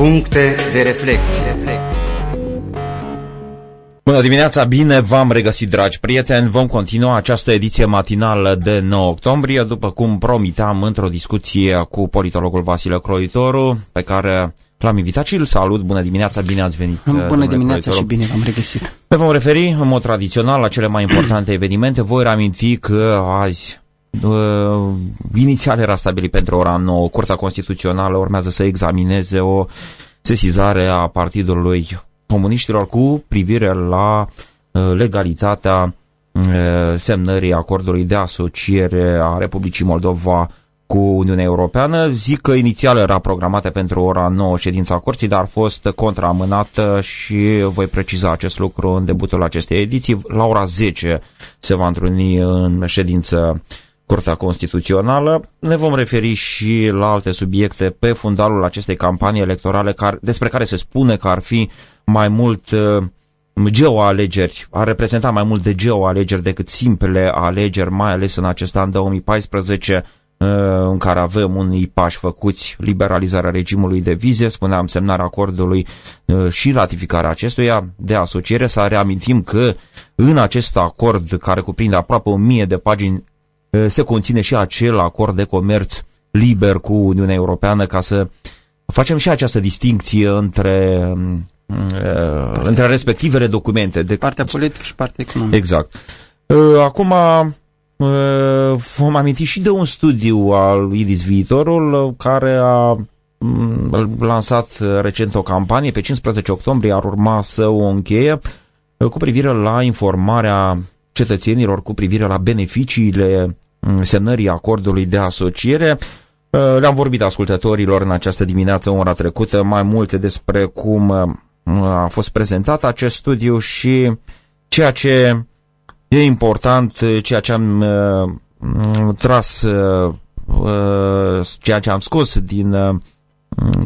Puncte de reflecție. Bună dimineața, bine v-am regăsit, dragi prieteni. Vom continua această ediție matinală de 9 octombrie, după cum promitam într-o discuție cu politologul Vasile Croitoru, pe care l-am invitat și îl salut. Bună dimineața, bine ați venit. Bună dimineața și bine v-am regăsit. Ne vom referi în mod tradițional la cele mai importante evenimente. Voi reaminti că azi uh, inițial era stabilit pentru ora 9. Curtea Constituțională urmează să examineze o sesizare a Partidului Comuniștilor cu privire la uh, legalitatea uh, semnării acordului de asociere a Republicii Moldova cu Uniunea Europeană. Zic că inițial era programată pentru ora 9 ședința curții, dar a fost contraamânată și voi preciza acest lucru în debutul acestei ediții. La ora 10 se va întruni în ședință Curtea Constituțională. Ne vom referi și la alte subiecte pe fundalul acestei campanii electorale care, despre care se spune că ar fi mai mult uh, geoalegeri, ar reprezenta mai mult de geoalegeri decât simple alegeri, mai ales în acest an 2014, uh, în care avem unii pași făcuți, liberalizarea regimului de vize, spuneam semnarea acordului uh, și ratificarea acestuia de asociere. Să reamintim că în acest acord, care cuprinde aproape o mie de pagini, se conține și acel acord de comerț liber cu Uniunea Europeană ca să facem și această distinție între uh, între respectivele documente. De... Partea politică și partea economică. Exact. Uh, acum uh, vom aminti și de un studiu al IDIS Viitorul care a um, lansat recent o campanie, pe 15 octombrie ar urma să o încheie cu privire la informarea cetățenilor cu privire la beneficiile semnării acordului de asociere. Le-am vorbit ascultătorilor în această dimineață, ora trecută, mai multe despre cum a fost prezentat acest studiu și ceea ce e important, ceea ce am uh, tras, uh, ceea ce am scos din uh,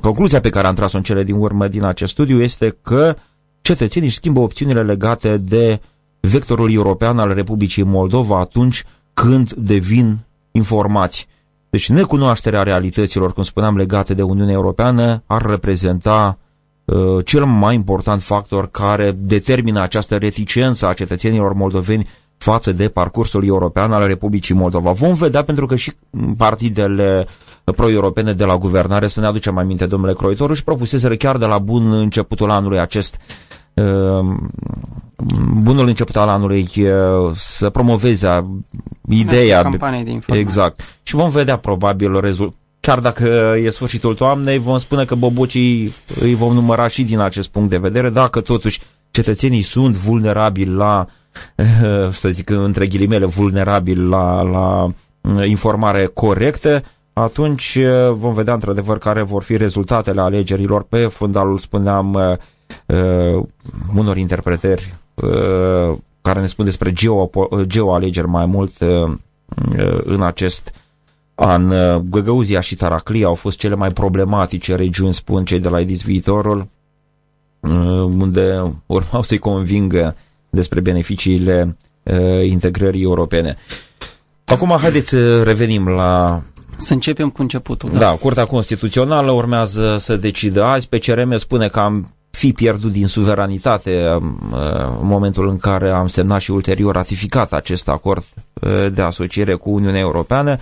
concluzia pe care am tras-o în cele din urmă din acest studiu este că cetățenii își schimbă opțiunile legate de vectorul european al Republicii Moldova atunci când devin informați. Deci necunoașterea realităților, cum spuneam, legate de Uniunea Europeană ar reprezenta uh, cel mai important factor care determină această reticență a cetățenilor moldoveni față de parcursul european al Republicii Moldova. Vom vedea pentru că și partidele pro-europene de la guvernare, să ne aducem mai minte, domnule Croitoru, și propuseseră chiar de la bun începutul anului acest uh, bunul început al anului uh, să promoveze ideea. Campanie de informare. Exact. Și vom vedea probabil rezultat chiar dacă e sfârșitul toamnei, vom spune că bobocii îi vom număra și din acest punct de vedere, dacă totuși cetățenii sunt vulnerabili la, să zic între ghilimele, vulnerabili la, la uh, informare corectă, atunci uh, vom vedea într-adevăr care vor fi rezultatele alegerilor pe fundalul, spuneam, uh, unor interpretări uh, care ne spun despre geo, geoalegeri mai mult uh, în acest an. Găgăuzia și Taraclia au fost cele mai problematice regiuni, spun cei de la Edis Viitorul, unde urmau să-i convingă despre beneficiile integrării europene. Acum haideți să revenim la să începem cu începutul. Da. da, Curtea Constituțională urmează să decidă azi. Pe CRM spune că am fi pierdut din suveranitate um, uh, în momentul în care am semnat și ulterior ratificat acest acord uh, de asociere cu Uniunea Europeană.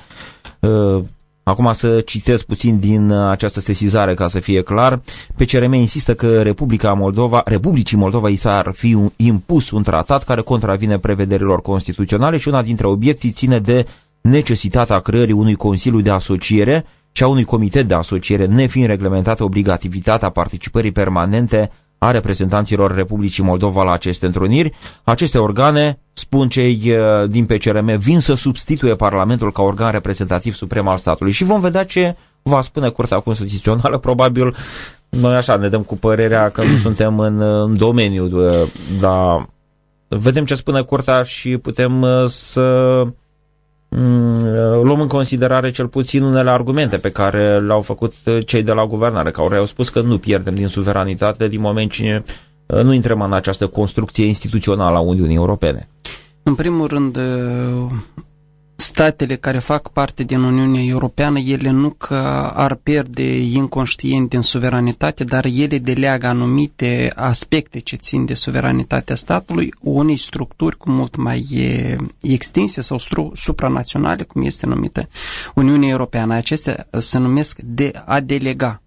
Uh, acum să citesc puțin din această sesizare ca să fie clar. PCRM insistă că Republica Moldova, Republicii Moldova i s-ar fi impus un tratat care contravine prevederilor constituționale și una dintre obiecții ține de necesitatea creării unui Consiliu de Asociere și a unui comitet de asociere, nefiind reglementată obligativitatea participării permanente a reprezentanților Republicii Moldova la aceste întruniri. Aceste organe, spun cei uh, din PCRM, vin să substituie Parlamentul ca organ reprezentativ suprem al statului și vom vedea ce va spune Curtea Constituțională. Probabil noi așa ne dăm cu părerea că nu suntem în, în domeniu, uh, dar vedem ce spune Curtea și putem uh, să Mm, luăm în considerare cel puțin unele argumente pe care le-au făcut uh, cei de la guvernare, care au spus că nu pierdem din suveranitate din moment ce uh, nu intrăm în această construcție instituțională a Uniunii Europene. În primul rând, uh, statele care fac parte din Uniunea Europeană, ele nu că ar pierde inconștient din suveranitate, dar ele deleagă anumite aspecte ce țin de suveranitatea statului unei structuri cu mult mai extinse sau supranaționale, cum este numită Uniunea Europeană. Acestea se numesc de a delega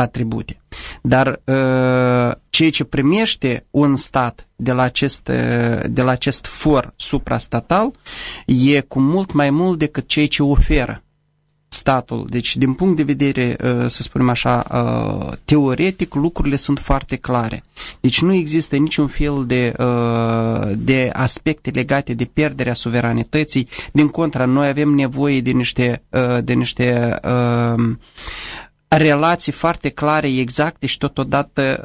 atribute. Dar uh, ceea ce primește un stat de la acest, uh, de la acest for suprastatal e cu mult mai mult decât ceea ce oferă statul. Deci, din punct de vedere, uh, să spunem așa, teoretic, lucrurile sunt foarte clare. Deci nu există niciun fel de, de aspecte legate de pierderea suveranității. Din contra, noi avem nevoie de niște, de niște relații foarte clare, exacte și totodată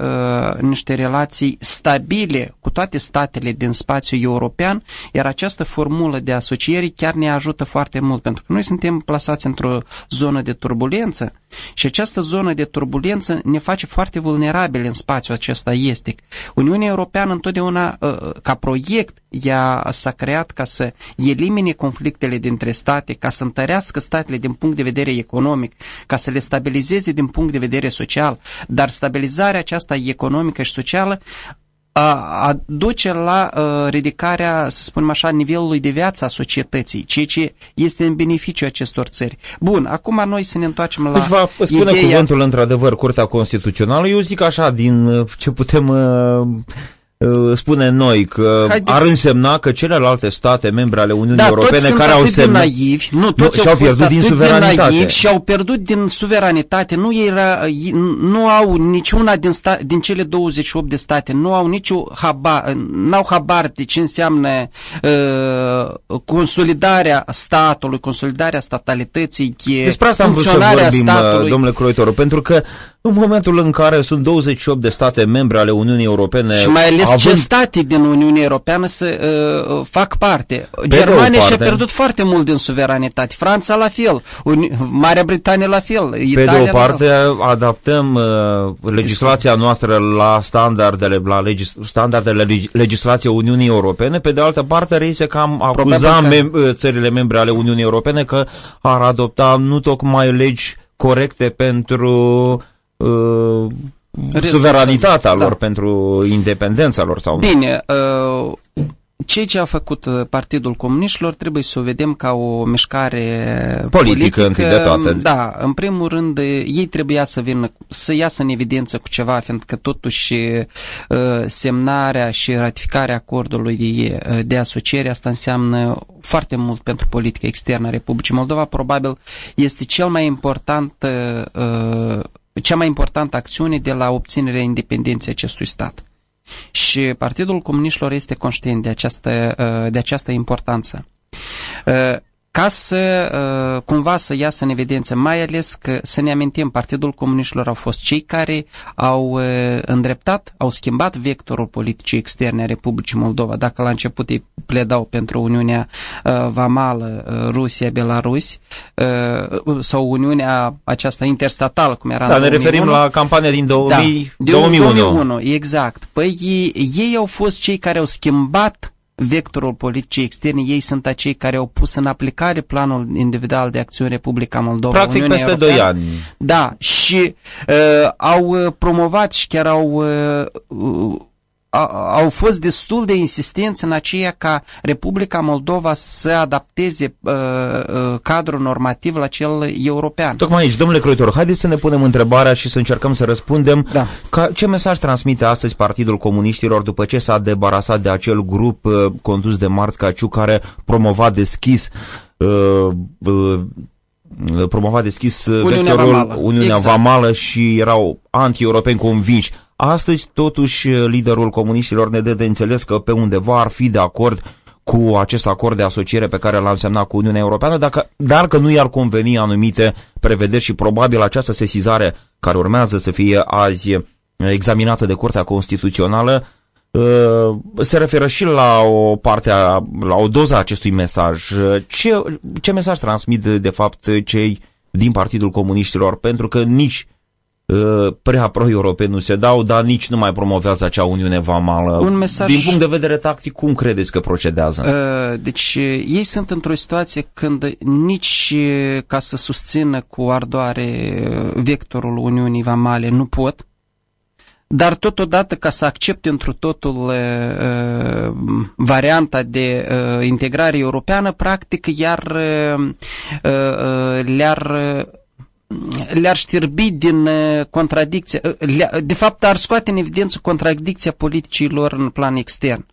uh, niște relații stabile cu toate statele din spațiul european, iar această formulă de asociere chiar ne ajută foarte mult, pentru că noi suntem plasați într-o zonă de turbulență și această zonă de turbulență ne face foarte vulnerabili în spațiul acesta estic. Uniunea Europeană întotdeauna, uh, ca proiect, ea s-a creat ca să elimine conflictele dintre state, ca să întărească statele din punct de vedere economic, ca să le stabilizeze din punct de vedere social, dar stabilizarea aceasta economică și socială aduce la uh, ridicarea, să spunem așa, nivelului de viață a societății, ceea ce este în beneficiu acestor țări. Bun, acum noi să ne întoarcem la Deci va spune ideea... cuvântul într-adevăr Curtea Constituțională, eu zic așa, din ce putem uh, Uh, spune noi că Haideți. ar însemna că celelalte state membre ale Uniunii da, Europene care au semnat naivi, nu, toți nu, și-au pierdut din suveranitate. Naivi, și-au pierdut din suveranitate. Nu, era, nu au niciuna din, sta, din cele 28 de state, nu au nicio habar, n-au habar de ce înseamnă uh, consolidarea statului, consolidarea statalității, Despre asta am vrut să vorbim, uh, statului. domnule Croitoru, pentru că în momentul în care sunt 28 de state membre ale Uniunii Europene... Și mai ales având... ce state din Uniunea Europeană să uh, fac parte. Pe Germania și-a pierdut foarte mult din suveranitate. Franța la fel. Uni... Marea Britanie la fel. Italia Pe de o parte adaptăm uh, legislația noastră la standardele, la legis... standardele leg... legislației Uniunii Europene. Pe de altă parte reiese că am acuzat mem... Uh, țările membre ale Uniunii Europene că ar adopta nu tocmai legi corecte pentru uh, suveranitatea lor, da. pentru independența lor sau Bine, uh, ceea ce a făcut uh, Partidul Comuniștilor trebuie să o vedem ca o mișcare politică. politică întâi de toate. Da, în primul rând, ei trebuia să vină, să iasă în evidență cu ceva, fiindcă totuși uh, semnarea și ratificarea acordului de asociere, asta înseamnă foarte mult pentru politica externă a Republicii Moldova. Probabil este cel mai important cea mai importantă acțiune de la obținerea independenței acestui stat. Și Partidul Comuniștilor este conștient de această, uh, de această importanță. Uh, ca să uh, cumva să iasă în evidență, mai ales că să ne amintim, Partidul Comuniștilor au fost cei care au uh, îndreptat, au schimbat vectorul politicii externe a Republicii Moldova. Dacă la început îi pledau pentru Uniunea uh, Vamală, uh, Rusia, Belarus, uh, sau Uniunea aceasta interstatală, cum era da, în 2001. ne referim la campania din 2000, da, 2001. 2001. Exact. Păi ei, ei au fost cei care au schimbat vectorul politicii externe, ei sunt acei care au pus în aplicare planul individual de acțiune Republica Moldova. Practic Uniunea peste Europeană. 2 ani. Da, și uh, au promovat și chiar au uh, au fost destul de insistenți în aceea ca Republica Moldova să adapteze uh, uh, cadrul normativ la cel european. Tocmai aici, domnule Croitor, haideți să ne punem întrebarea și să încercăm să răspundem. Da. Ca, ce mesaj transmite astăzi Partidul Comuniștilor după ce s-a debarasat de acel grup uh, condus de Mart Caciu care promova deschis uh, uh, promova deschis Uniunea vectorul Vamală. Uniunea exact. Vamală și erau anti-europeni convinși. Astăzi, totuși, liderul comuniștilor ne dă de înțeles că pe undeva ar fi de acord cu acest acord de asociere pe care l-a semnat cu Uniunea Europeană, dacă, dar că nu i-ar conveni anumite prevederi și probabil această sesizare care urmează să fie azi examinată de Curtea Constituțională uh, se referă și la o parte, a, la o doză a acestui mesaj. Ce, ce mesaj transmit de fapt cei din Partidul Comuniștilor? Pentru că nici uh, prea pro-europeni nu se dau, dar nici nu mai promovează acea Uniune Vamală. Un mesaj... Din punct de vedere tactic, cum credeți că procedează? Uh, deci ei sunt într-o situație când nici ca să susțină cu ardoare vectorul Uniunii Vamale nu pot, dar totodată ca să accepte într totul uh, varianta de uh, integrare europeană, practic iar uh, uh, le-ar le-ar știrbi din contradicție, de fapt ar scoate în evidență contradicția politicilor în plan extern.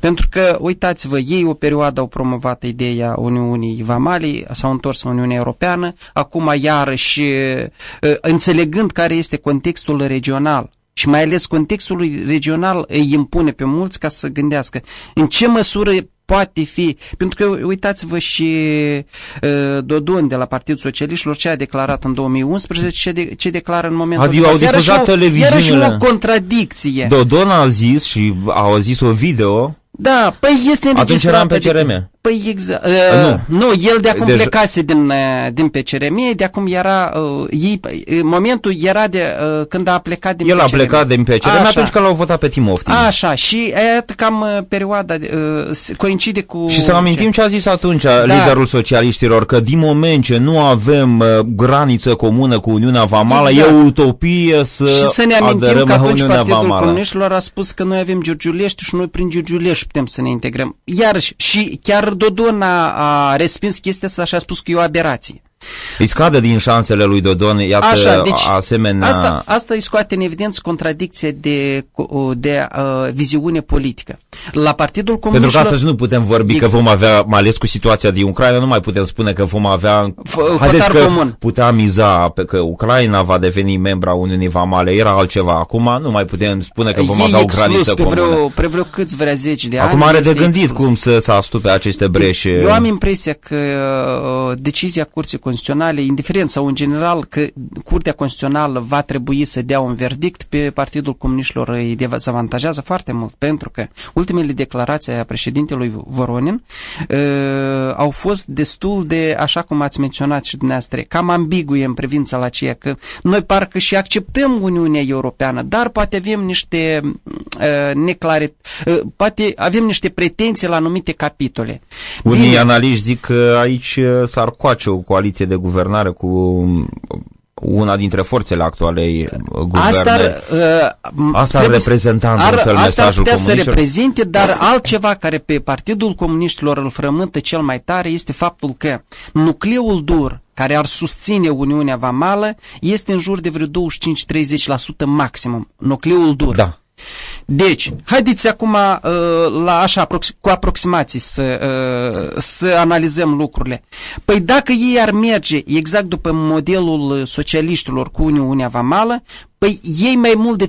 Pentru că, uitați-vă, ei o perioadă au promovat ideea Uniunii Vamale, s-au întors în Uniunea Europeană, acum iarăși înțelegând care este contextul regional, și mai ales contextul regional îi impune pe mulți ca să gândească în ce măsură poate fi, pentru că uitați-vă și uh, Dodon de la Partidul Socialiștilor ce a declarat în 2011, ce, de, ce declară în momentul adică au difuzat televiziunile. o contradicție. Dodon a zis și a zis o video da, păi este înregistrat. Atunci eram pe CRM. De, păi exact. Uh, nu. nu, el de acum Deja... plecase din, uh, din PCRM, de acum era, uh, ei, uh, momentul era de uh, când a plecat din El PCRM. a plecat din PCRM Așa. atunci când l-au votat pe Timofti. Așa, și iată cam uh, perioada uh, coincide cu... Și să amintim ce a zis atunci da. liderul socialiștilor, că din moment ce nu avem uh, graniță comună cu Uniunea Vamală, exact. e utopie să Și să ne amintim că atunci Partidul Comuniștilor a spus că noi avem Giurgiulești și noi prin Giurgiulești putem să ne integrăm. Iarăși, și chiar Dodon a, a respins chestia asta și a spus că e o aberație. Îi scade din șansele lui Dodon, iată Așa, deci asemenea... Asta, asta îi scoate în evidență contradicție de, de uh, viziune politică. La Partidul Comunist... Pentru că astăzi nu putem vorbi exact. că vom avea, mai ales cu situația din Ucraina, nu mai putem spune că vom avea... Haideți că comun. putea miza pe că Ucraina va deveni membra Uniunii Vamale, era altceva. Acum nu mai putem spune că vom Ei avea o graniță pe vreo, comună. Pe vreo câți vrea zeci de Acum ani... are de gândit exclus. cum să se astupe aceste breșe. Eu am impresia că uh, decizia Curții Constituționale, indiferent sau în general, că Curtea Constituțională va trebui să dea un verdict pe Partidul Comuniștilor îi dezavantajează foarte mult, pentru că ultimele declarații a președintelui Voronin uh, au fost destul de, așa cum ați menționat și dumneavoastră, cam ambiguie în privința la ceea că noi parcă și acceptăm Uniunea Europeană, dar poate avem niște uh, neclare, uh, poate avem niște pretenții la anumite capitole. Unii Bine, analiști zic că aici uh, s-ar coace o coaliție de guvernare cu una dintre forțele actualei guverne. Asta ar, uh, asta ar reprezenta într-un fel asta mesajul Asta să reprezinte, dar altceva care pe Partidul Comuniștilor îl frământă cel mai tare este faptul că nucleul dur care ar susține Uniunea Vamală este în jur de vreo 25-30% maximum, nucleul dur. Da. Deci, haideți acum uh, la așa, cu aproximații să, uh, să analizăm lucrurile. Păi dacă ei ar merge exact după modelul socialiștilor cu Uniunea Vamală, Păi ei mai mult de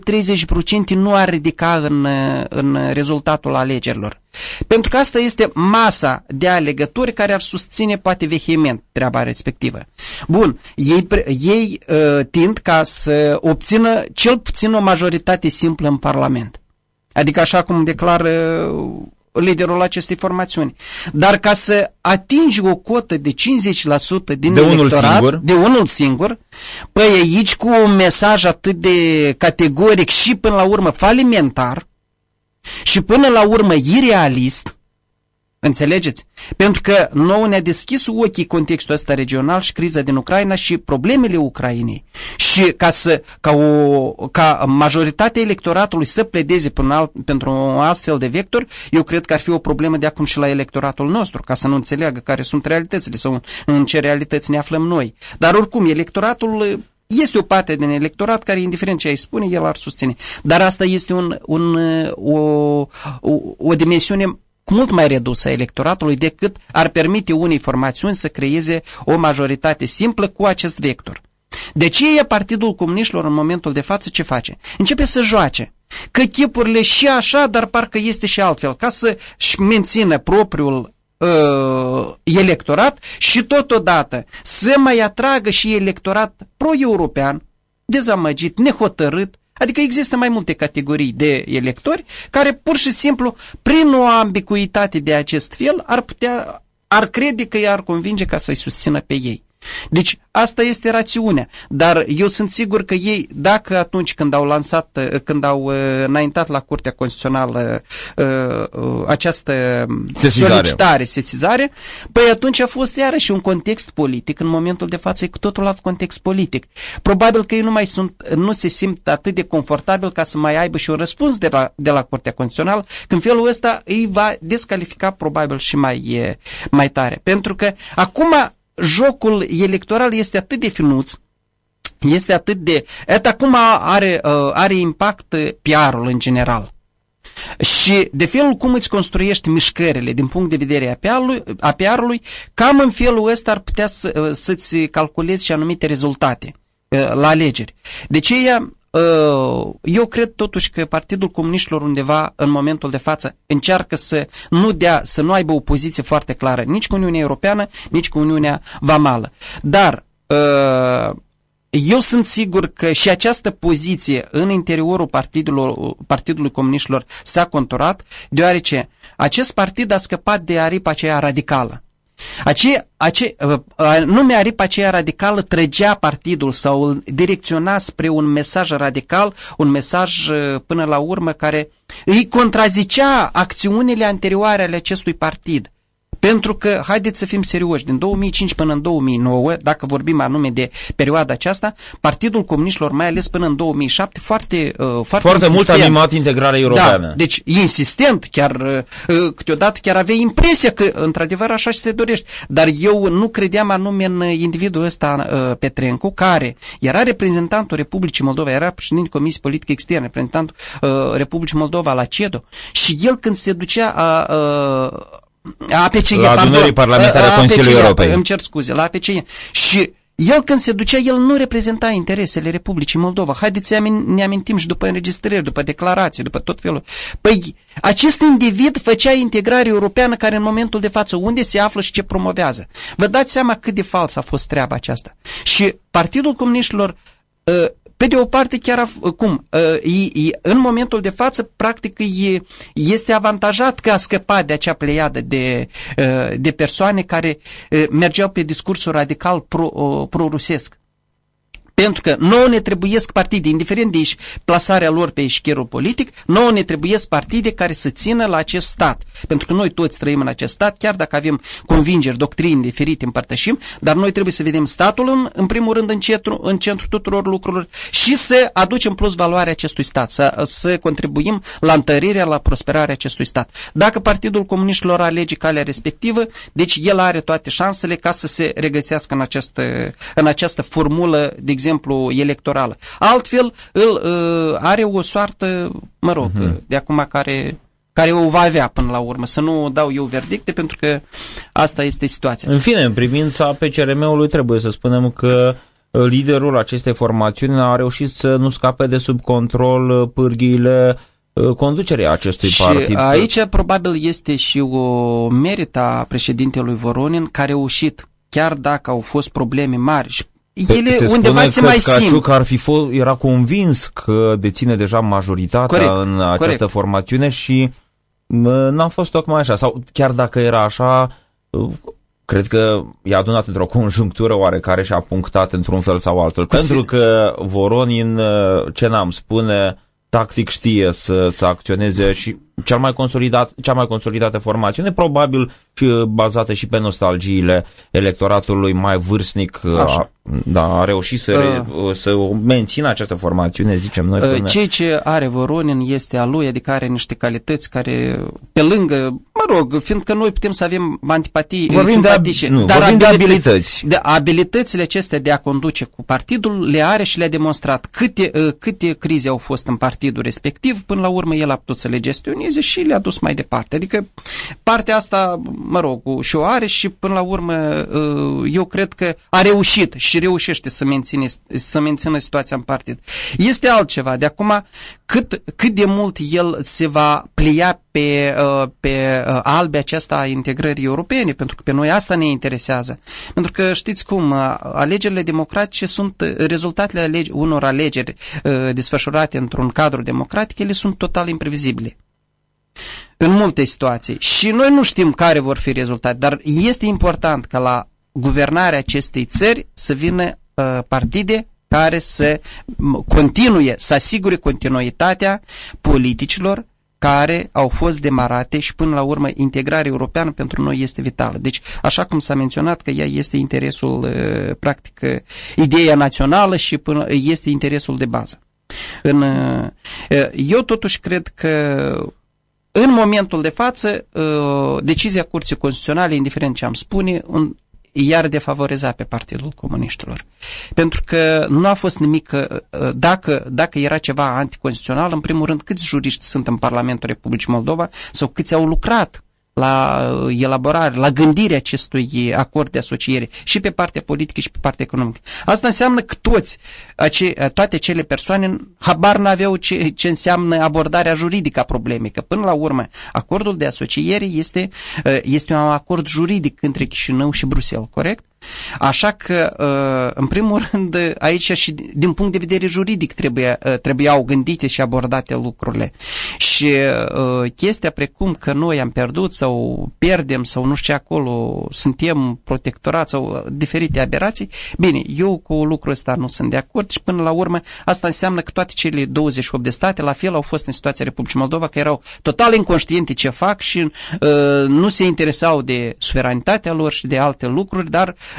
30% nu ar ridica în, în rezultatul alegerilor. Pentru că asta este masa de alegători care ar susține poate vehement treaba respectivă. Bun, ei, ei uh, tind ca să obțină cel puțin o majoritate simplă în Parlament. Adică așa cum declară liderul acestei formațiuni. Dar ca să atingi o cotă de 50% din de electorat, unul singur. de unul singur, păi aici cu un mesaj atât de categoric și până la urmă falimentar și până la urmă irealist, Înțelegeți? Pentru că nouă ne-a deschis ochii contextul ăsta regional și criza din Ucraina și problemele Ucrainei. Și ca, să, ca, o, ca majoritatea electoratului să pledeze alt, pentru un astfel de vector, eu cred că ar fi o problemă de acum și la electoratul nostru, ca să nu înțeleagă care sunt realitățile sau în ce realități ne aflăm noi. Dar oricum, electoratul este o parte din electorat care, indiferent ce ai spune, el ar susține. Dar asta este un, un, o, o, o dimensiune mult mai redusă a electoratului decât ar permite unei formațiuni să creeze o majoritate simplă cu acest vector. De ce e Partidul Comuniștilor în momentul de față ce face? Începe să joace. Că chipurile și așa, dar parcă este și altfel, ca să-și mențină propriul uh, electorat și totodată să mai atragă și electorat pro-european, dezamăgit, nehotărât, Adică există mai multe categorii de electori care pur și simplu, prin o ambicuitate de acest fel, ar putea, ar crede că i-ar convinge ca să-i susțină pe ei. Deci asta este rațiunea, dar eu sunt sigur că ei, dacă atunci când au lansat, când au uh, înaintat la Curtea Constituțională uh, uh, această sesizare. solicitare, sesizare, păi atunci a fost iarăși un context politic, în momentul de față e cu totul alt context politic. Probabil că ei nu mai sunt, nu se simt atât de confortabil ca să mai aibă și un răspuns de la, de la Curtea Constituțională, când felul ăsta îi va descalifica probabil și mai, mai tare. Pentru că acum jocul electoral este atât de finuț, este atât de... Et acum are, uh, are impact PR-ul în general. Și de felul cum îți construiești mișcările din punct de vedere a PR-ului, a PR-ului cam în felul ăsta ar putea să, uh, să-ți calculezi și anumite rezultate uh, la alegeri. De aceea eu cred totuși că Partidul Comuniștilor undeva în momentul de față încearcă să nu dea, să nu aibă o poziție foarte clară nici cu Uniunea Europeană, nici cu Uniunea Vamală. Dar eu sunt sigur că și această poziție în interiorul Partidului, Partidului Comuniștilor s-a conturat, deoarece acest partid a scăpat de aripa aceea radicală. Ace, ace, nume aripa aceea radicală trăgea partidul sau îl direcționa spre un mesaj radical, un mesaj până la urmă care îi contrazicea acțiunile anterioare ale acestui partid. Pentru că, haideți să fim serioși, din 2005 până în 2009, dacă vorbim anume de perioada aceasta, Partidul Comuniștilor, mai ales până în 2007, foarte uh, Foarte, foarte mult animat integrarea europeană. Da, deci insistent, chiar uh, uh, câteodată chiar avea impresia că într-adevăr așa se dorește. Dar eu nu credeam anume în individul ăsta, uh, Petrencu, care era reprezentantul Republicii Moldova, era președinte Comisiei Politică Externe, reprezentantul uh, Republicii Moldova la CEDO și el când se ducea uh, uh, APCE, la adunării parlamentare a Consiliului Europei. Îmi cer scuze, la APCE. Și el când se ducea, el nu reprezenta interesele Republicii Moldova. Haideți să ne amintim și după înregistrări, după declarații, după tot felul. Păi, acest individ făcea integrare europeană care în momentul de față unde se află și ce promovează. Vă dați seama cât de fals a fost treaba aceasta. Și Partidul Comuniștilor ă, pe de o parte, chiar cum? Uh, în momentul de față, practic, este avantajat că a scăpat de acea pleiadă de, uh, de persoane care uh, mergeau pe discursul radical pro-rusesc. Pentru că nouă ne trebuiesc partide, indiferent de plasarea lor pe eșcherul politic, nouă ne trebuiesc partide care să țină la acest stat. Pentru că noi toți trăim în acest stat, chiar dacă avem convingeri, doctrini diferite, împărtășim, dar noi trebuie să vedem statul în, în primul rând în centru, în centru tuturor lucrurilor și să aducem plus valoare acestui stat, să, să contribuim la întărirea, la prosperarea acestui stat. Dacă Partidul Comuniștilor alege calea respectivă, deci el are toate șansele ca să se regăsească în această, în această formulă, de exemplu, exemplu, electorală. Altfel, îl uh, are o soartă, mă rog, uh-huh. de acum care care o va avea până la urmă. Să nu dau eu verdicte, pentru că asta este situația. În fine, în privința PCRM-ului trebuie să spunem că uh, liderul acestei formațiuni a reușit să nu scape de sub control uh, pârghiile uh, conducerea acestui și partid. aici probabil este și o merita președintelui Voronin care a reușit, chiar dacă au fost probleme mari și ele se undeva se mai simt. ar fi fost, era convins că deține deja majoritatea corect, în această corect. formațiune și n-a fost tocmai așa. Sau chiar dacă era așa, cred că i-a adunat într-o conjunctură oarecare și a punctat într-un fel sau altul. Cu Pentru că Voronin, ce n-am spune, tactic știe să, să acționeze și cel mai consolidat, cea mai consolidată formațiune, probabil și bazată și pe nostalgiile electoratului mai vârstnic, a, da, a reușit să, uh, să mențină această formațiune, zicem noi. Până... Ceea ce are Voronin este a lui, adică are niște calități care, pe lângă, mă rog, fiindcă noi putem să avem antipatii vorbim simpatice, de, nu, dar vorbim abilități, de abilități. De abilitățile acestea de a conduce cu partidul le are și le-a demonstrat. Câte, câte crize au fost în partidul respectiv, până la urmă el a putut să le gestioneze și le-a dus mai departe. Adică partea asta, mă rog, și o are și până la urmă eu cred că a reușit și reușește să, menține, să mențină situația în partid. Este altceva. De acum, cât, cât de mult el se va plia pe, uh, pe uh, albe aceasta a integrării europene, pentru că pe noi asta ne interesează. Pentru că știți cum, uh, alegerile democratice sunt rezultatele alege, unor alegeri desfășurate într-un cadru democratic, ele sunt total imprevizibile în multe situații. Și noi nu știm care vor fi rezultate, dar este important ca la guvernarea acestei țări să vină uh, partide care să continue, să asigure continuitatea politicilor care au fost demarate și până la urmă integrarea europeană pentru noi este vitală. Deci, așa cum s-a menționat că ea este interesul, uh, practic, uh, ideea națională și până, este interesul de bază. În, uh, eu totuși cred că în momentul de față, decizia Curții Constituționale, indiferent ce am spune, iar defavoriza pe Partidul Comuniștilor. Pentru că nu a fost nimic, uh, dacă, dacă era ceva anticonstituțional, în primul rând, câți juriști sunt în Parlamentul Republicii Moldova sau câți au lucrat la uh, elaborare, la gândirea acestui acord de asociere și pe partea politică și pe partea economică. Asta înseamnă că toți, ace, toate cele persoane habar n-aveau ce, ce înseamnă abordarea juridică a problemei, că până la urmă acordul de asociere este, uh, este un acord juridic între Chișinău și Bruxelles, corect? Așa că, uh, în primul rând, aici și din punct de vedere juridic trebuie, uh, trebuiau gândite și abordate lucrurile. Și uh, chestia precum că noi am pierdut sau pierdem sau nu știu ce acolo, suntem protectorați sau diferite aberații, bine, eu cu lucrul ăsta nu sunt de acord și până la urmă asta înseamnă că toate cele 28 de state la fel au fost în situația Republicii Moldova, că erau total inconștiente ce fac și uh, nu se interesau de suveranitatea lor și de alte lucruri, dar Uh,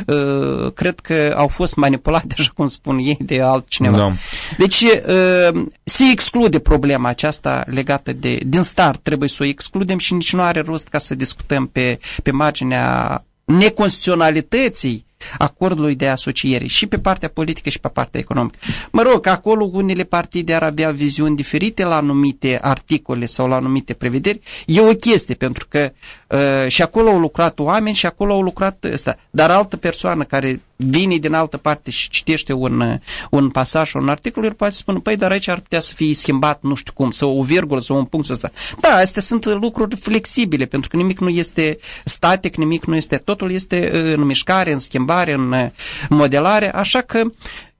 cred că au fost manipulate, așa cum spun ei, de altcineva. Da. Deci uh, se exclude problema aceasta legată de, din start, trebuie să o excludem și nici nu are rost ca să discutăm pe, pe marginea neconstituționalității acordului de asociere și pe partea politică și pe partea economică. Mă rog, acolo unele partide ar avea viziuni diferite la anumite articole sau la anumite prevederi. E o chestie, pentru că uh, și acolo au lucrat oameni și acolo au lucrat ăsta. Dar altă persoană care vine din altă parte și citește un, un pasaj, un articol, el poate spune, păi, dar aici ar putea să fie schimbat, nu știu cum, sau o virgulă, sau un punct ăsta. Da, astea sunt lucruri flexibile, pentru că nimic nu este static, nimic nu este, totul este uh, în mișcare, în schimbare, în uh, modelare, așa că Uh,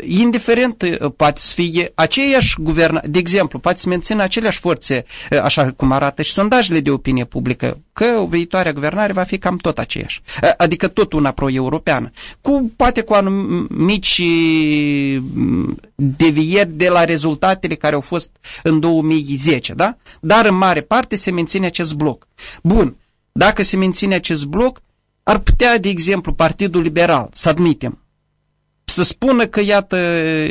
indiferent uh, poate să fie aceeași guvernare, de exemplu, poate să mențină aceleași forțe, uh, așa cum arată și sondajele de opinie publică, că viitoarea guvernare va fi cam tot aceeași, adică tot una pro-europeană, cu, poate cu mici devieri de la rezultatele care au fost în 2010, da? Dar în mare parte se menține acest bloc. Bun, dacă se menține acest bloc, ar putea, de exemplu, Partidul Liberal, să admitem, să spună că, iată,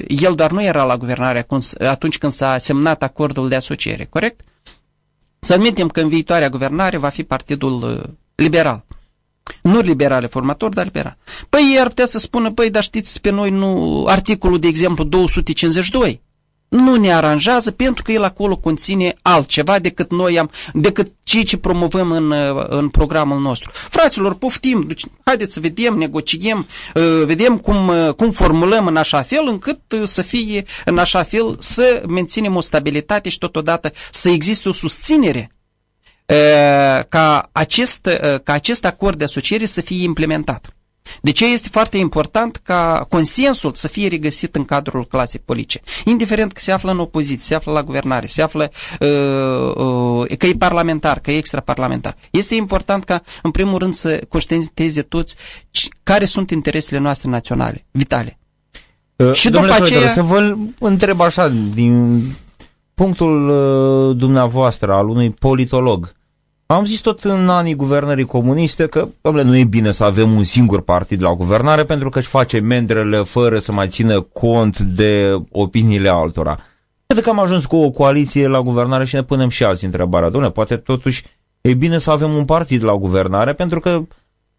el doar nu era la guvernare atunci când s-a semnat acordul de asociere, corect? Să admitem că în viitoarea guvernare va fi Partidul uh, Liberal. Nu liberal formator, dar liberal. Păi ei ar putea să spună, păi, dar știți, pe noi nu, articolul, de exemplu, 252, nu ne aranjează pentru că el acolo conține altceva decât noi am, decât ceea ce promovăm în, în programul nostru. Fraților, poftim, deci, haideți să vedem, negociem, uh, vedem cum, uh, cum formulăm în așa fel încât uh, să fie în așa fel să menținem o stabilitate și totodată să existe o susținere ca acest, ca acest acord de asociere să fie implementat. De ce este foarte important ca consensul să fie regăsit în cadrul clasei politice? Indiferent că se află în opoziție, se află la guvernare, se află uh, uh, că e parlamentar, că e extraparlamentar. Este important ca, în primul rând, să conștientizeze toți care sunt interesele noastre naționale, vitale. Uh, și după aceea... să vă întreb așa, din punctul uh, dumneavoastră, al unui politolog, am zis tot în anii guvernării comuniste că domnule, nu e bine să avem un singur partid la guvernare pentru că își face mendrele fără să mai țină cont de opiniile altora. Cred că am ajuns cu o coaliție la guvernare și ne punem și azi întrebarea. Domnule, poate totuși e bine să avem un partid la guvernare pentru că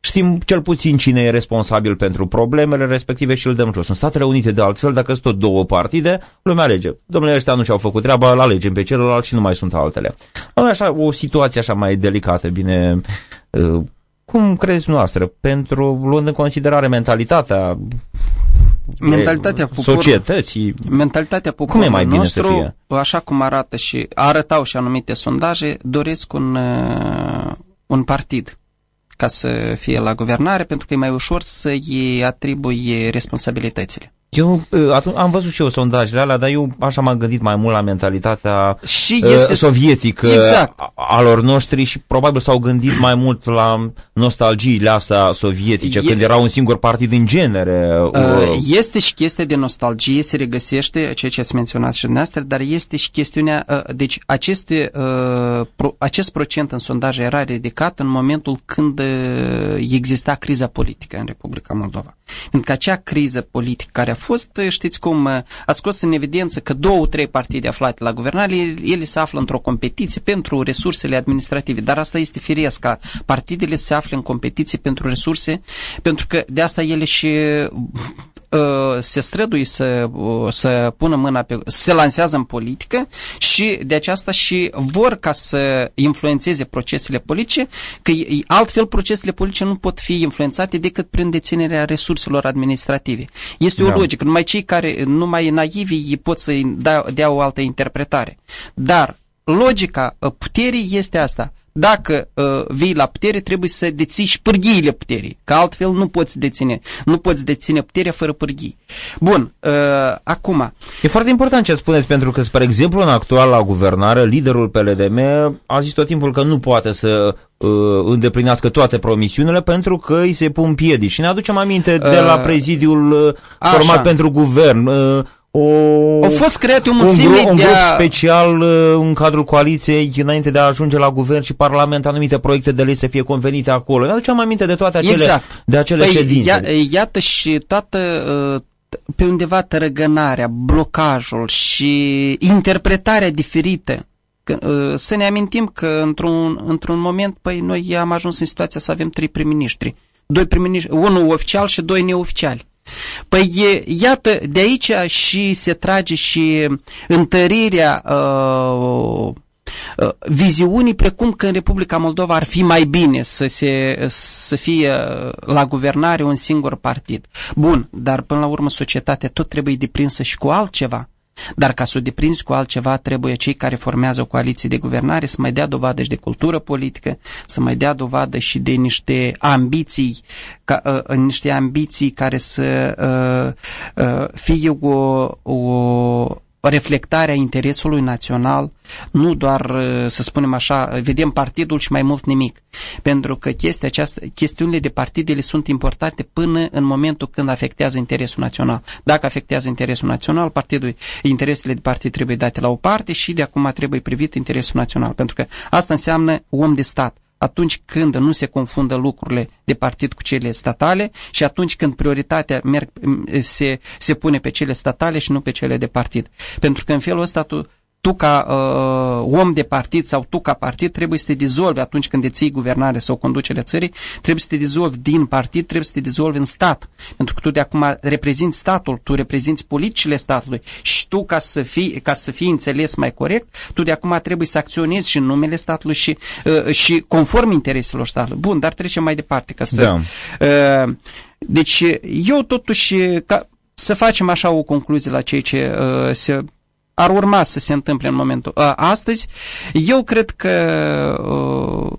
Știm cel puțin cine e responsabil pentru problemele respective și îl dăm jos. În Statele Unite, de altfel, dacă sunt tot două partide, lumea alege. Domnule, ăștia nu și-au făcut treaba, îl alegem pe celălalt și nu mai sunt altele. Așa, o situație așa mai delicată, bine... Uh, cum credeți noastră? Pentru, luând în considerare mentalitatea mentalitatea poporului, societății. Mentalitatea poporului cum e mai bine nostru, să fie? așa cum arată și arătau și anumite sondaje, doresc un, uh, un partid ca să fie la guvernare, pentru că e mai ușor să îi atribuie responsabilitățile. Eu atunci, am văzut și eu sondajele alea, dar eu așa m-am gândit mai mult la mentalitatea și este... sovietică exact. a lor noștri și probabil s-au gândit mai mult la nostalgiile astea sovietice, e... când era un singur partid în genere. Este și chestia de nostalgie, se regăsește, ceea ce ați menționat și dumneavoastră, dar este și chestiunea, deci aceste, acest procent în sondaj era ridicat în momentul când exista criza politică în Republica Moldova. Pentru că acea criză politică care a fost, știți cum, a scos în evidență că două, trei partide aflate la guvernare, ele se află într-o competiție pentru resursele administrative, dar asta este firesc ca partidele se află în competiție pentru resurse, pentru că de asta ele și Uh, se străduie să, uh, să pună mâna pe, se lansează în politică și de aceasta și vor ca să influențeze procesele politice, că altfel procesele politice nu pot fi influențate decât prin deținerea resurselor administrative. Este da. o logică, numai cei care, numai naivi pot să dea, dea o altă interpretare. Dar logica uh, puterii este asta dacă uh, vii la putere, trebuie să deții și pârghiile puterii, că altfel nu poți deține, nu poți deține puterea fără pârghii. Bun, uh, acum... E foarte important ce spuneți, pentru că, spre exemplu, în actuala guvernare, liderul PLDM a zis tot timpul că nu poate să uh, îndeplinească toate promisiunile pentru că îi se pun piedici. Și ne aducem aminte de la uh, prezidiul uh, format așa. pentru guvern. Uh, o, Au fost create o mulțime un, grup, de un grup a... special uh, în cadrul coaliției înainte de a ajunge la guvern și parlament anumite proiecte de lei să fie convenite acolo. Ne aduceam aminte de toate acele, exact. de acele păi, ședințe. Ia, iată și toată uh, pe undeva tărăgânarea, blocajul și interpretarea diferită. Uh, să ne amintim că într-un, într-un moment, păi noi am ajuns în situația să avem trei prim-ministri. Doi prim-ministri, unul oficial și doi neoficiali. Păi iată, de aici și se trage și întărirea uh, uh, viziunii precum că în Republica Moldova ar fi mai bine să, se, să fie la guvernare un singur partid. Bun, dar până la urmă societatea tot trebuie deprinsă și cu altceva. Dar ca să o deprinzi cu altceva, trebuie cei care formează o coaliție de guvernare să mai dea dovadă și de cultură politică, să mai dea dovadă și de niște ambiții, ca, uh, niște ambiții care să uh, uh, fie o, o reflectarea interesului național, nu doar, uh, să spunem așa, vedem partidul și mai mult nimic. Pentru că chestia aceasta, chestiunile de partidele sunt importante până în momentul când afectează interesul național. Dacă afectează interesul național, partidul, interesele de partid trebuie date la o parte și de acum trebuie privit interesul național. Pentru că asta înseamnă om de stat atunci când nu se confundă lucrurile de partid cu cele statale și atunci când prioritatea merg, se, se pune pe cele statale și nu pe cele de partid. Pentru că în felul ăsta tu tu ca uh, om de partid sau tu ca partid trebuie să te dizolvi atunci când deții guvernare sau conducerea țării, trebuie să te dizolvi din partid, trebuie să te dizolvi în stat. Pentru că tu de acum reprezinți statul, tu reprezinți politicile statului și tu ca să fii, ca să fii înțeles mai corect, tu de acum trebuie să acționezi și în numele statului și, uh, și conform intereselor statului. Bun, dar trecem mai departe ca să... Da. Uh, deci eu totuși ca, să facem așa o concluzie la ceea ce uh, se ar urma să se întâmple în momentul astăzi. Eu cred că uh,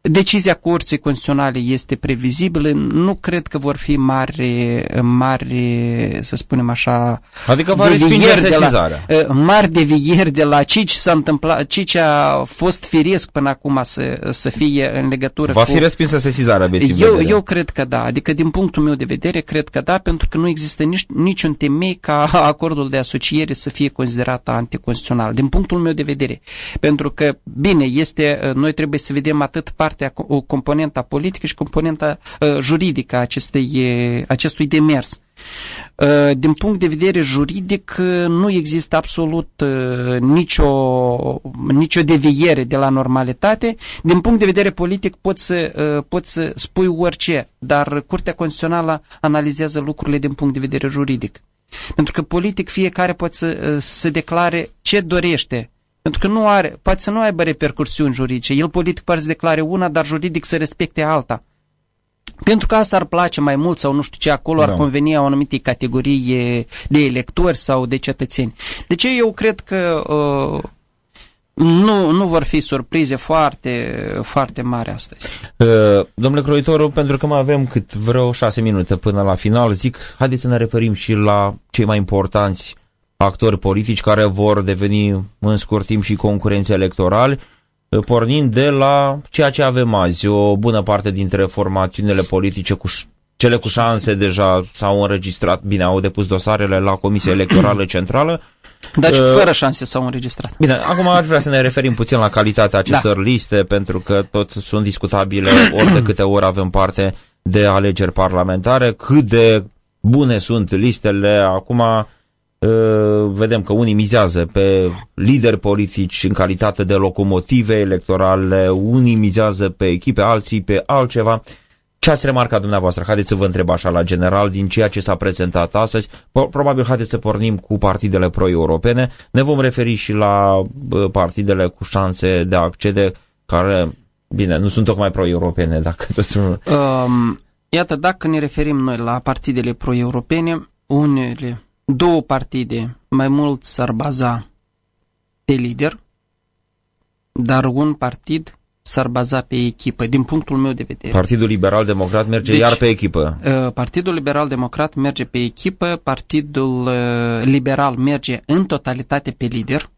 Decizia Curții Constituționale este previzibilă, nu cred că vor fi mari, mari să spunem așa, adică va respinge sesizarea. La, mari devieri de la ce s-a întâmplat, ce a fost firesc până acum să, să fie în legătură va cu... Va fi respinsă sesizarea, eu, eu cred că da, adică din punctul meu de vedere, cred că da, pentru că nu există nici, niciun temei ca acordul de asociere să fie considerat anticonstituțional, din punctul meu de vedere. Pentru că, bine, este, noi trebuie să vedem atât partea partea, o componenta politică și componenta uh, juridică a acestei, acestui demers. Uh, din punct de vedere juridic, uh, nu există absolut uh, nicio, nicio deviere de la normalitate. Din punct de vedere politic poți să, uh, poți să spui orice, dar Curtea Constituțională analizează lucrurile din punct de vedere juridic. Pentru că politic fiecare poate să, uh, să declare ce dorește pentru că nu are, poate să nu aibă repercursiuni juridice. El politic poate să declare una, dar juridic să respecte alta. Pentru că asta ar place mai mult sau nu știu ce acolo da. ar conveni o anumite categorie de electori sau de cetățeni. De ce eu cred că uh, Nu, nu vor fi surprize foarte, foarte mari astăzi. Uh, domnule Croitoru, pentru că mai avem cât vreo șase minute până la final, zic, haideți să ne referim și la cei mai importanți actori politici care vor deveni în scurt timp și concurenți electorali, uh, pornind de la ceea ce avem azi. O bună parte dintre formațiunile politice cu cele cu șanse deja s-au înregistrat, bine, au depus dosarele la Comisia Electorală Centrală, dar și uh, fără șanse s-au înregistrat. Bine, acum ar vrea să ne referim puțin la calitatea acestor da. liste, pentru că tot sunt discutabile ori de câte ori avem parte de alegeri parlamentare, cât de bune sunt listele. Acum uh, vedem că unii mizează pe lideri politici în calitate de locomotive electorale, unii mizează pe echipe, alții pe altceva. Ce ați remarcat dumneavoastră? Haideți să vă întreb așa la general din ceea ce s-a prezentat astăzi. Probabil haideți să pornim cu partidele pro-europene. Ne vom referi și la partidele cu șanse de a accede care, bine, nu sunt tocmai pro-europene, dacă tot um, Iată, dacă ne referim noi la partidele pro-europene, unele, două partide mai mult s-ar baza pe lider, dar un partid s-ar baza pe echipă, din punctul meu de vedere. Partidul Liberal Democrat merge deci, iar pe echipă. Uh, Partidul Liberal Democrat merge pe echipă, Partidul uh, Liberal merge în totalitate pe lider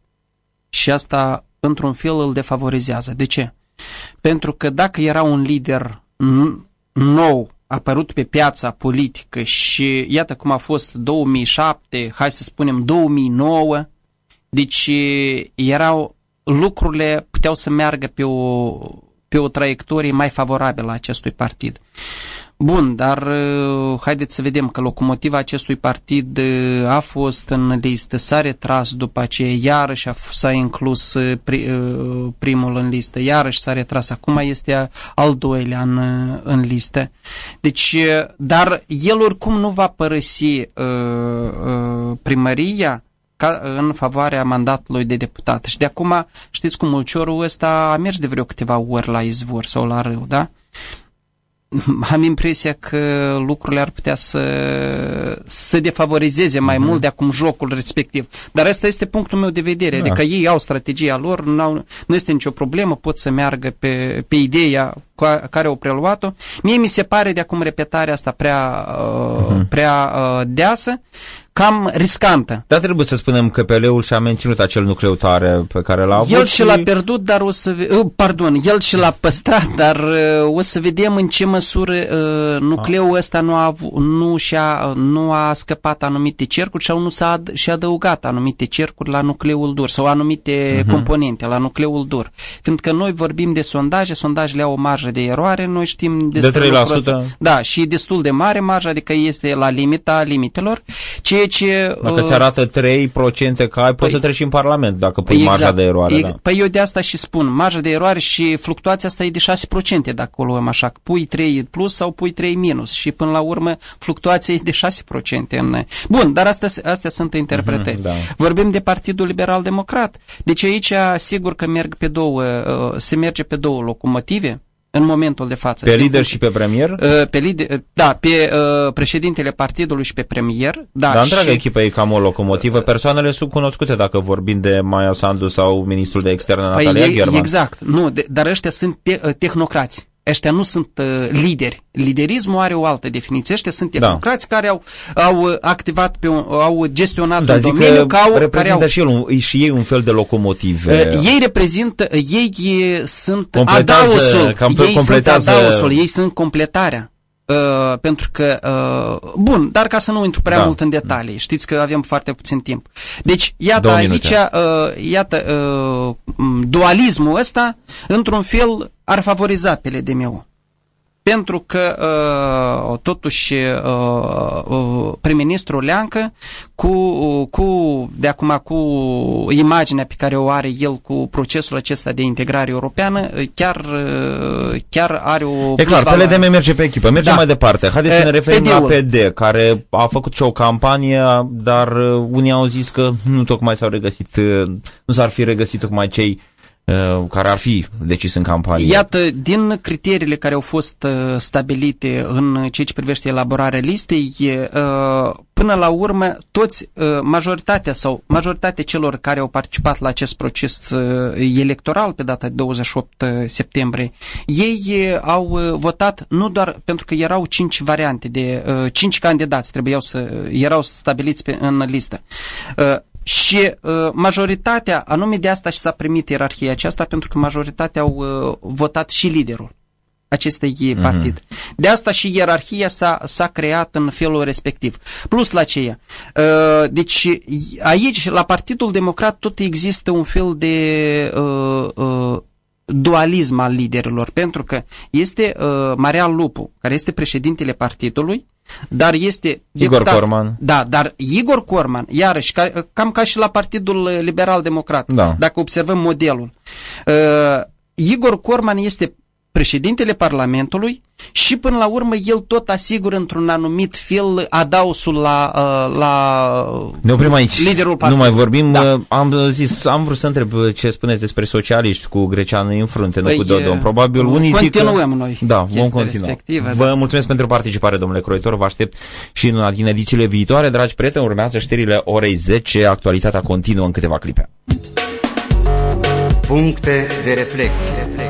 și asta, într-un fel, îl defavorizează. De ce? Pentru că dacă era un lider nou, apărut pe piața politică și iată cum a fost 2007, hai să spunem 2009, deci erau lucrurile puteau să meargă pe o, pe o traiectorie mai favorabilă acestui partid. Bun, dar uh, haideți să vedem că locomotiva acestui partid uh, a fost în listă, s-a retras după aceea, iarăși s-a inclus uh, primul în listă, iarăși s-a retras, acum este al doilea în, în listă. Deci, dar el oricum nu va părăsi uh, uh, primăria, ca în favoarea mandatului de deputat. Și de acum, știți cum mulciorul ăsta a mers de vreo câteva ori la izvor sau la râu, da? Am impresia că lucrurile ar putea să, să defavorizeze mai uh-huh. mult de acum jocul respectiv. Dar asta este punctul meu de vedere. Da. Adică ei au strategia lor, nu, nu este nicio problemă, pot să meargă pe, pe ideea care au preluat-o. Mie mi se pare de acum repetarea asta prea, uh-huh. prea uh, deasă cam riscantă. Dar trebuie să spunem că PL-ul și-a menținut acel nucleu tare pe care l-a avut. El și l-a pierdut, dar o să... Uh, pardon, el și l-a păstrat, dar uh, o să vedem în ce măsură uh, nucleul ăsta nu a, nu, și-a, nu a scăpat anumite cercuri sau nu s-a ad- și-a adăugat anumite cercuri la nucleul dur sau anumite uh-huh. componente la nucleul dur. Fiindcă noi vorbim de sondaje, sondajele au o marjă de eroare, noi știm de 3%. Da, și destul de mare marjă, adică este la limita limitelor, ceea ce... Dacă uh, ți arată 3% că ai, poți păi, să treci în Parlament dacă pui exact, marja de eroare. E, da. Păi eu de asta și spun, marja de eroare și fluctuația asta e de 6% dacă o luăm așa, pui 3 plus sau pui 3 minus și până la urmă fluctuația e de 6%. În... Bun, dar astea, astea sunt interpretări. Mm-hmm, da. Vorbim de Partidul Liberal Democrat. Deci aici sigur că merg pe două, uh, se merge pe două locomotive, în momentul de față. Pe lider și pe premier? Uh, pe lider, uh, da, pe uh, președintele partidului și pe premier. Da, Dar întreaga și... echipă e cam o locomotivă. Persoanele sunt cunoscute dacă vorbim de Maia Sandu sau ministrul de externe păi Natalia păi, German. Exact, nu, de, dar ăștia sunt te, uh, tehnocrați. Ăștia nu sunt uh, lideri. Liderismul are o altă definiție. Ăștia sunt da. tehnocrați da. care au, au uh, activat, pe un, au gestionat da, un domeniu. Că au, reprezintă care au, și, el un, și ei un fel de locomotive. Uh, ei reprezintă, ei sunt adausul. Ei completează... sunt adausul, ei sunt completarea. Uh, pentru că, uh, bun, dar ca să nu intru prea da. mult în detalii, știți că avem foarte puțin timp. Deci, iată aici, uh, iată, uh, dualismul ăsta, într-un fel, ar favoriza pe LDMU pentru că uh, totuși uh, uh, prim-ministrul Leancă cu, cu, de acum cu imaginea pe care o are el cu procesul acesta de integrare europeană chiar, uh, chiar are o E clar, PLDM merge pe echipă, merge da. mai departe. Haideți să ne referim PD-ul. la PD, care a făcut și o campanie, dar uh, unii au zis că nu tocmai s-au regăsit, uh, nu s-ar fi regăsit tocmai cei uh, care ar fi decis în campanie. Iată, din criteriile care au fost uh, stabilite în ceea ce privește elaborarea listei, uh, până la urmă, toți, majoritatea sau majoritatea celor care au participat la acest proces electoral pe data de 28 septembrie, ei au votat nu doar pentru că erau cinci variante de cinci candidați trebuiau să erau stabiliți pe, în listă. Și uh, majoritatea, anume de asta și s-a primit ierarhia aceasta, pentru că majoritatea au uh, votat și liderul acestei mm-hmm. partid. De asta și ierarhia s-a, s-a creat în felul respectiv. Plus la ceea. Uh, deci aici, la Partidul Democrat, tot există un fel de uh, uh, dualism al liderilor, pentru că este uh, Marian Lupu, care este președintele partidului, dar este Igor deputat, Corman. Da, dar Igor Corman, iarăși, ca, cam ca și la Partidul Liberal Democrat, da. dacă observăm modelul. Uh, Igor Corman este președintele Parlamentului și până la urmă el tot asigură într-un anumit fel adausul la, uh, la ne oprim aici. liderul partidului. Nu mai vorbim. Da. Uh, am, zis, am vrut să întreb ce spuneți despre socialiști cu Greceanu în frunte, păi, nu cu Dodon. Probabil unii continuăm noi. Da, vom continua. Vă da. mulțumesc pentru participare, domnule Croitor. Vă aștept și în, din edițiile viitoare. Dragi prieteni, urmează știrile orei 10. Actualitatea continuă în câteva clipe. Puncte de reflecție.